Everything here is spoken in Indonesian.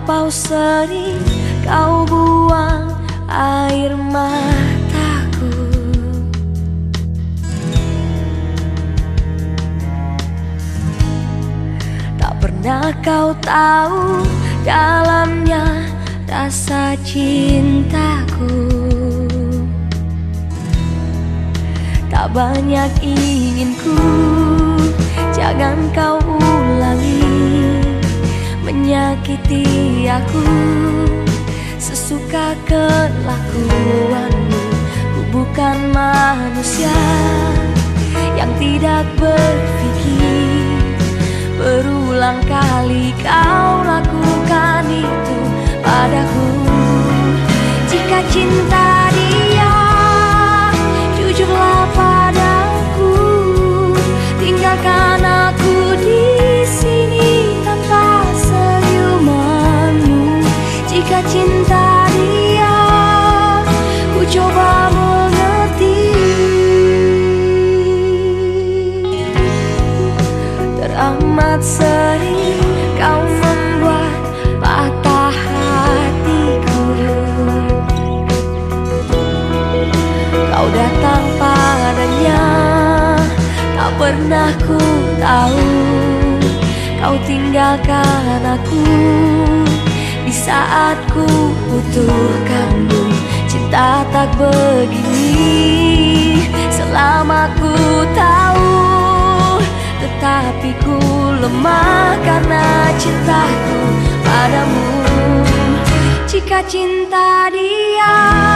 Terlampau sering kau buang air mataku. Tak pernah kau tahu dalamnya rasa cintaku. Tak banyak inginku Jangan kau menyakiti aku. Sesuka kelakuanmu Ku bukan manusia yang tidak berpikir. Berulang kali kau lakukan itu padaku. Jika cinta Jika cinta dia Ku coba mengerti Teramat sering kau membuat patah hatiku Kau datang padanya Tak pernah ku tahu Kau tinggalkan aku di saat ku butuhkanmu. Cinta tak begini Selama ku tahu. Tetapi ku lemah karena cintaku padamu. Jika cinta dia